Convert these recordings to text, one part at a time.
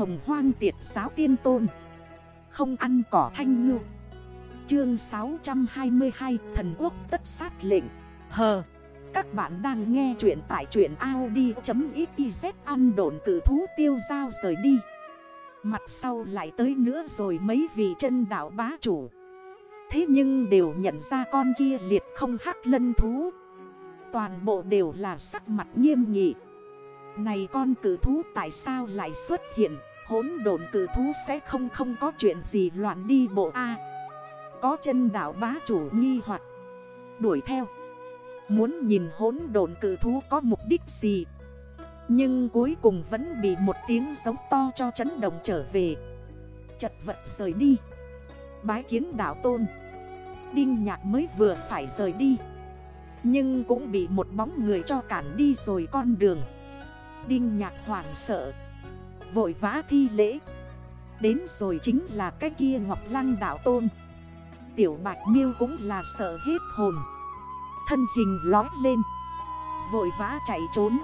hồng hoang tiệt giáo tiên tôn. Không ăn cỏ thanh ngư. Chương 622 Thần quốc tất sát lệnh. Hờ, Các bạn đang nghe chuyện tại truyện Audi.xyz ăn đồn cử thú tiêu giao rời đi. Mặt sau lại tới nữa rồi mấy vị chân đảo bá chủ. Thế nhưng đều nhận ra con kia liệt không hắc lân thú. Toàn bộ đều là sắc mặt nghiêm nghị. Này con cử thú tại sao lại xuất hiện? Hốn đồn cử thú sẽ không không có chuyện gì loạn đi bộ A. Có chân đảo bá chủ nghi hoặc. Đuổi theo. Muốn nhìn hốn đồn cử thú có mục đích gì? Nhưng cuối cùng vẫn bị một tiếng giống to cho chấn động trở về. Chật vật rời đi. Bái kiến đảo tôn. Đinh nhạc mới vừa phải rời đi. Nhưng cũng bị một bóng người cho cản đi rồi con đường. Đinh nhạc hoảng sợ. Vội vã thi lễ. Đến rồi chính là cái kia Ngọc Lăng đạo tôn. Tiểu Bạch Miêu cũng là sợ hết hồn. Thân hình lói lên. Vội vã chạy trốn.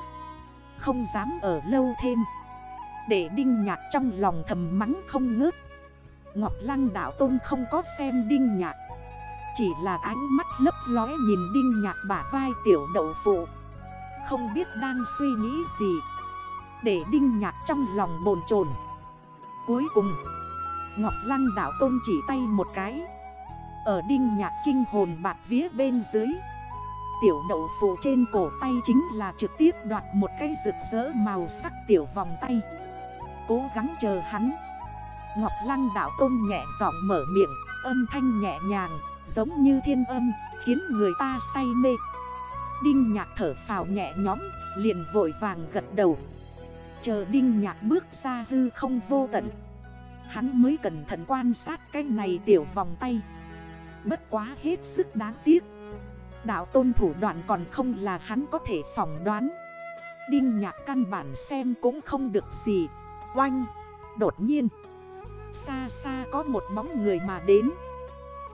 Không dám ở lâu thêm. Để Đinh Nhạc trong lòng thầm mắng không ngớt. Ngọc Lăng đạo tôn không có xem Đinh Nhạc. Chỉ là ánh mắt lấp lói nhìn Đinh Nhạc bả vai tiểu đậu phụ. Không biết đang suy nghĩ gì. Để Đinh Nhạc trong lòng bồn chồn. Cuối cùng, Ngọc Lăng đảo tôn chỉ tay một cái. Ở Đinh Nhạc kinh hồn bạt vía bên dưới, Tiểu đậu phụ trên cổ tay chính là trực tiếp đoạt một cây rực rỡ màu sắc tiểu vòng tay. Cố gắng chờ hắn. Ngọc Lăng đảo tôn nhẹ giọng mở miệng, Âm thanh nhẹ nhàng, giống như thiên âm, Khiến người ta say mê. Đinh nhạc thở phào nhẹ nhóm Liền vội vàng gật đầu. Chờ đinh nhạc bước ra hư không vô tận. Hắn mới cẩn thận quan sát cái này tiểu vòng tay. Bất quá hết sức đáng tiếc. Đạo tôn thủ đoạn còn không là hắn có thể phỏng đoán. Đinh nhạc căn bản xem cũng không được gì. Oanh! Đột nhiên, Xa xa có một bóng người mà đến.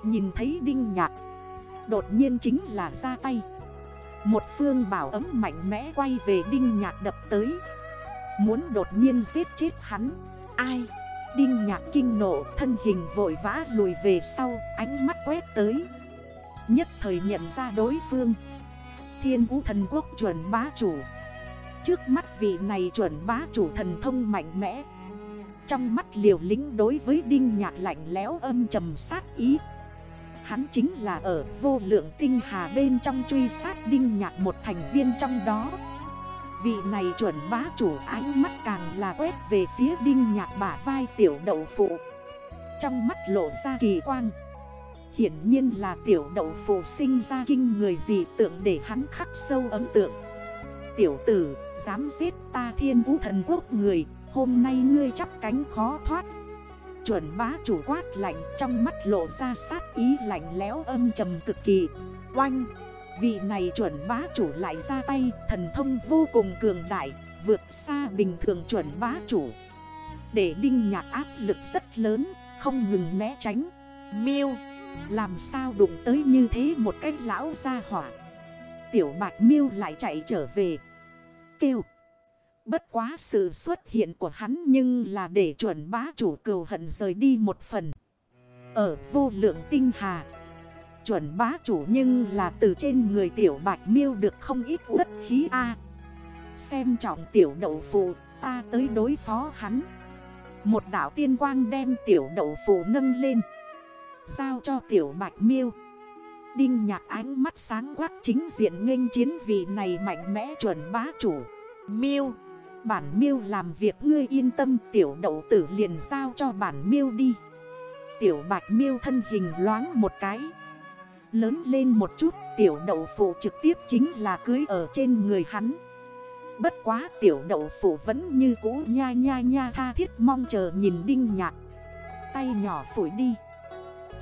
Nhìn thấy đinh nhạc, Đột nhiên chính là ra tay. Một phương bảo ấm mạnh mẽ quay về đinh nhạc đập tới. Muốn đột nhiên giết chết hắn. Ai? Đinh nhạc kinh nộ thân hình vội vã lùi về sau, Ánh mắt quét tới. Nhất thời nhận ra đối phương. Thiên vũ thần quốc chuẩn bá chủ. Trước mắt vị này chuẩn bá chủ thần thông mạnh mẽ. Trong mắt liều lính đối với đinh nhạc lạnh lẽo âm trầm sát ý. Hắn chính là ở vô lượng tinh hà bên trong truy sát đinh nhạc một thành viên trong đó. Vị này chuẩn bá chủ ánh mắt càng là quét về phía đinh nhạc bả vai tiểu đậu phụ. Trong mắt lộ ra kỳ quang. Hiển nhiên là tiểu đậu phụ sinh ra kinh người gì tượng để hắn khắc sâu ấn tượng. Tiểu tử, dám giết ta thiên vũ thần quốc người Hôm nay ngươi chắp cánh khó thoát. Chuẩn bá chủ quát lạnh trong mắt lộ ra sát ý lạnh lẽo âm trầm cực kỳ. Oanh, vị này chuẩn bá chủ lại ra tay Thần thông vô cùng cường đại, vượt xa bình thường chuẩn bá chủ. Để đinh nhạc áp lực rất lớn, không ngừng né tránh. Miêu làm sao đụng tới như thế một cái lão ra hỏa? Tiểu bạch miêu lại chạy trở về. Kêu. Bất quá sự xuất hiện của hắn nhưng là để chuẩn bá chủ cầu hận rời đi một phần. Ở vô lượng tinh hà Chuẩn bá chủ nhưng là từ trên người tiểu bạch miêu được không ít đất khí A. Xem trọng tiểu đậu phụ, ta tới đối phó hắn. Một đảo tiên quang đem tiểu đậu phụ nâng lên. Giao cho tiểu bạch miêu. Đinh nhạc ánh mắt sáng quắc chính diện nghênh chiến vị này mạnh mẽ chuẩn bá chủ. Miêu, Bản miêu làm việc ngươi yên tâm, tiểu đậu tử liền giao cho bản miêu đi. Tiểu bạch miêu thân hình loáng một cái. Lớn lên một chút, tiểu đậu phụ trực tiếp chính là cưới ở trên người hắn. Bất quá tiểu đậu phụ vẫn như cũ nha nha nha tha thiết mong chờ nhìn đinh nhạc. Tay nhỏ phủi đi.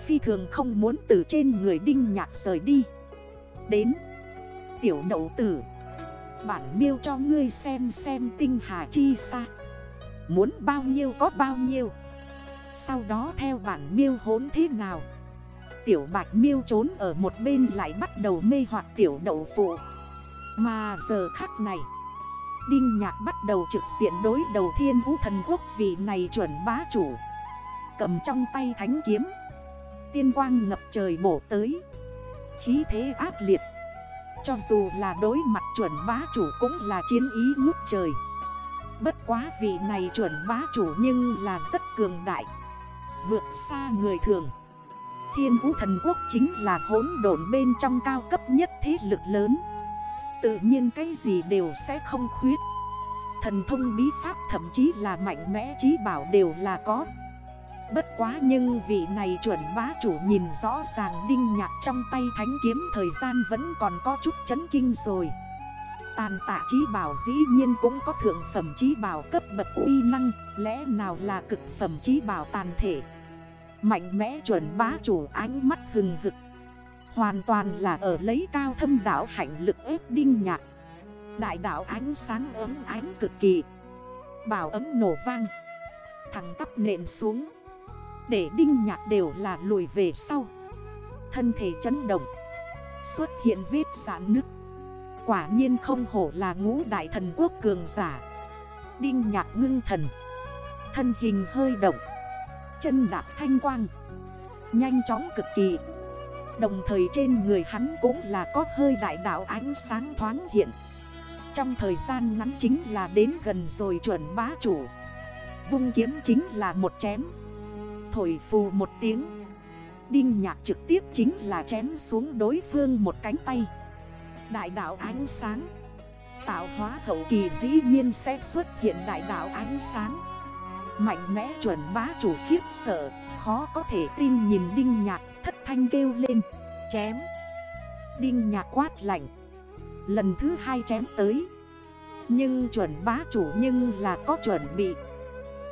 Phi thường không muốn từ trên người đinh nhạc rời đi. Đến, Tiểu đậu tử, Bản miêu cho ngươi xem xem tinh hà chi xa Muốn bao nhiêu có bao nhiêu. Sau đó theo bản miêu hốn thế nào. Tiểu bạch miêu trốn ở một bên lại bắt đầu mê hoặc tiểu đậu phụ. Mà giờ khắc này, Đinh Nhạc bắt đầu trực diện đối đầu thiên vũ thần quốc vì này chuẩn bá chủ. Cầm trong tay thánh kiếm, Tiên quang ngập trời bổ tới. Khí thế ác liệt, Cho dù là đối mặt chuẩn bá chủ cũng là chiến ý ngút trời. Bất quá vị này chuẩn bá chủ nhưng là rất cường đại, Vượt xa người thường. Thiên vũ thần quốc chính là hỗn độn bên trong cao cấp nhất thế lực lớn. Tự nhiên cái gì đều sẽ không khuyết. Thần thông bí pháp thậm chí là mạnh mẽ trí bảo đều là có. Bất quá nhưng vị này chuẩn bá chủ nhìn rõ ràng đinh nhạc trong tay thánh kiếm thời gian vẫn còn có chút chấn kinh rồi. Tàn tạ trí bảo dĩ nhiên cũng có thượng phẩm trí bảo cấp bậc uy năng, Lẽ nào là cực phẩm trí bảo tàn thể? Mạnh mẽ chuẩn bá chủ ánh mắt hừng hực. Hoàn toàn là ở lấy cao thâm đảo hạnh lực ép đinh nhạc. Đại đảo ánh sáng ấm ánh cực kỳ. Bảo ấm nổ vang. Thằng tắp nện xuống. Để đinh nhạc đều là lùi về sau. Thân thể chấn động. Xuất hiện vết giãn nứt. Quả nhiên không hổ là ngũ đại thần quốc cường giả. Đinh nhạc ngưng thần. Thân hình hơi động. Chân đạp thanh quang. Nhanh chóng cực kỳ. Đồng thời trên người hắn cũng là có hơi đại đạo ánh sáng thoáng hiện. Trong thời gian ngắn chính là đến gần rồi chuẩn bá chủ. Vung kiếm chính là một chém. Thổi phù một tiếng. Đinh nhạc trực tiếp chính là chém xuống đối phương một cánh tay. Đại đạo ánh sáng. Tạo hóa hậu kỳ dĩ nhiên sẽ xuất hiện đại đạo ánh sáng. Mạnh mẽ chuẩn bá chủ khiếp sợ, Khó có thể tin nhìn đinh nhạc, thất thanh kêu lên. Chém. Đinh nhạc quát lạnh. Lần thứ hai chém tới. Nhưng chuẩn bá chủ nhưng là có chuẩn bị.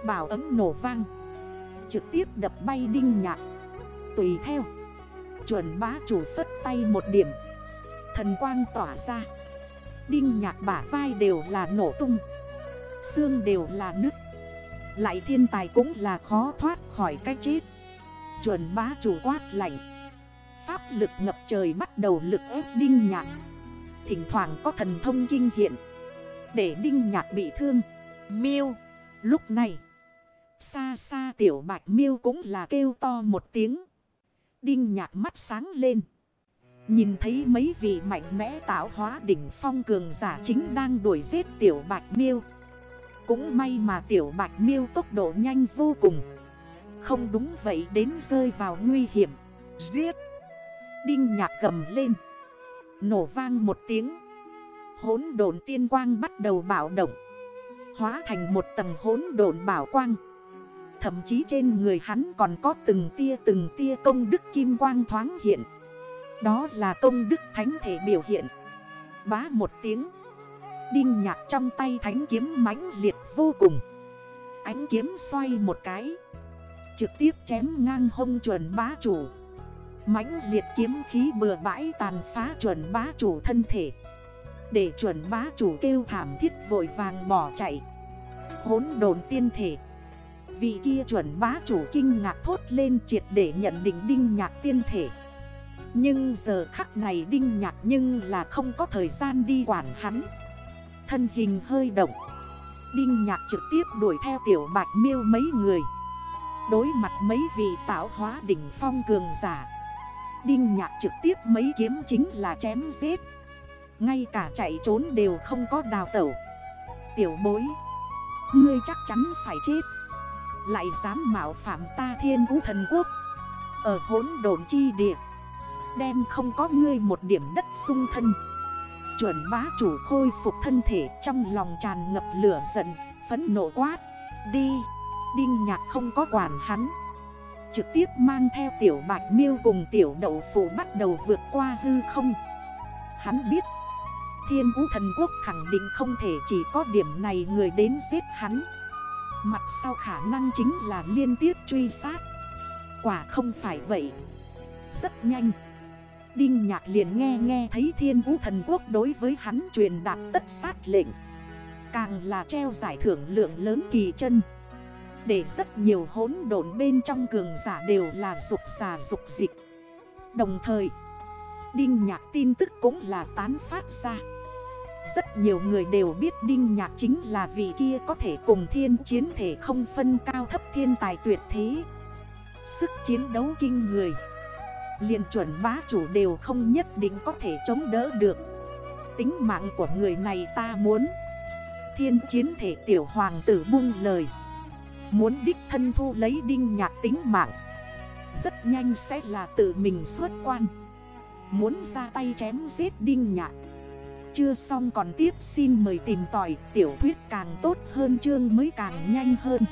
Bảo ấm nổ vang. Trực tiếp đập bay đinh nhạc. Tùy theo. Chuẩn bá chủ phất tay một điểm. Thần quang tỏa ra. Đinh nhạc bả vai đều là nổ tung. Xương đều là nước lại thiên tài cũng là khó thoát khỏi cái chết. Chuẩn bá chủ quát lạnh. Pháp lực ngập trời bắt đầu lực ép đinh nhạc. Thỉnh thoảng có thần thông kinh hiện. Để đinh nhạc bị thương. Miêu. Lúc này Xa xa tiểu bạch miêu cũng là kêu to một tiếng. Đinh nhạc mắt sáng lên. Nhìn thấy mấy vị mạnh mẽ tạo hóa đỉnh phong cường giả chính đang đuổi giết tiểu bạch miêu. Cũng may mà tiểu bạch miêu tốc độ nhanh vô cùng. Không đúng vậy đến rơi vào nguy hiểm. Giết! Đinh nhạc gầm lên. Nổ vang một tiếng. Hốn độn tiên quang bắt đầu bạo động. Hóa thành một tầng hốn độn bảo quang. Thậm chí trên người hắn còn có từng tia từng tia công đức kim quang thoáng hiện. Đó là công đức thánh thể biểu hiện. Bá một tiếng. Đinh nhạc trong tay thánh kiếm mãnh liệt vô cùng. Ánh kiếm xoay một cái. Trực tiếp chém ngang hông chuẩn bá chủ. Mãnh liệt kiếm khí bừa bãi tàn phá chuẩn bá chủ thân thể. Để chuẩn bá chủ kêu thảm thiết vội vàng bỏ chạy. Hốn đồn tiên thể. Vị kia chuẩn bá chủ kinh ngạc thốt lên triệt để nhận định đinh nhạc tiên thể. Nhưng giờ khắc này đinh nhạc nhưng là không có thời gian đi quản hắn. Thân hình hơi động. Đinh nhạc trực tiếp đuổi theo tiểu bạch miêu mấy người. Đối mặt mấy vị tạo hóa đỉnh phong cường giả, Đinh nhạc trực tiếp mấy kiếm chính là chém giết. Ngay cả chạy trốn đều không có đào tẩu. Tiểu bối, Ngươi chắc chắn phải chết. Lại dám mạo phạm ta thiên vũ thần quốc. Ở hốn đồn chi địa, Đem không có ngươi một điểm đất sung thân. Chuẩn bá chủ khôi phục thân thể Trong lòng tràn ngập lửa giận Phấn nộ quát. Đi, Đinh nhạc không có quản hắn. Trực tiếp mang theo tiểu bạch miêu cùng tiểu đậu phụ bắt đầu vượt qua hư không. Hắn biết, Thiên vũ thần quốc khẳng định không thể chỉ có điểm này người đến giết hắn. Mặt sau khả năng chính là liên tiếp truy sát. Quả không phải vậy. Rất nhanh Đinh nhạc liền nghe nghe thấy thiên vũ thần quốc đối với hắn truyền đạt tất sát lệnh. Càng là treo giải thưởng lượng lớn kỳ chân. Để rất nhiều hỗn độn bên trong cường giả đều là dục giả dục dịch. Đồng thời, Đinh nhạc tin tức cũng là tán phát ra. Rất nhiều người đều biết Đinh Nhạc chính là vị kia có thể cùng thiên chiến thể không phân cao thấp thiên tài tuyệt thế. Sức chiến đấu kinh người liền chuẩn bá chủ đều không nhất định có thể chống đỡ được. Tính mạng của người này ta muốn. Thiên chiến thể tiểu hoàng tử buông lời. Muốn đích thân thu lấy đinh nhạc tính mạng. Rất nhanh sẽ là tự mình xuất quan. Muốn ra tay chém giết đinh nhạc. Chưa xong còn tiếp xin mời tìm tỏi tiểu thuyết càng tốt hơn chương mới càng nhanh hơn.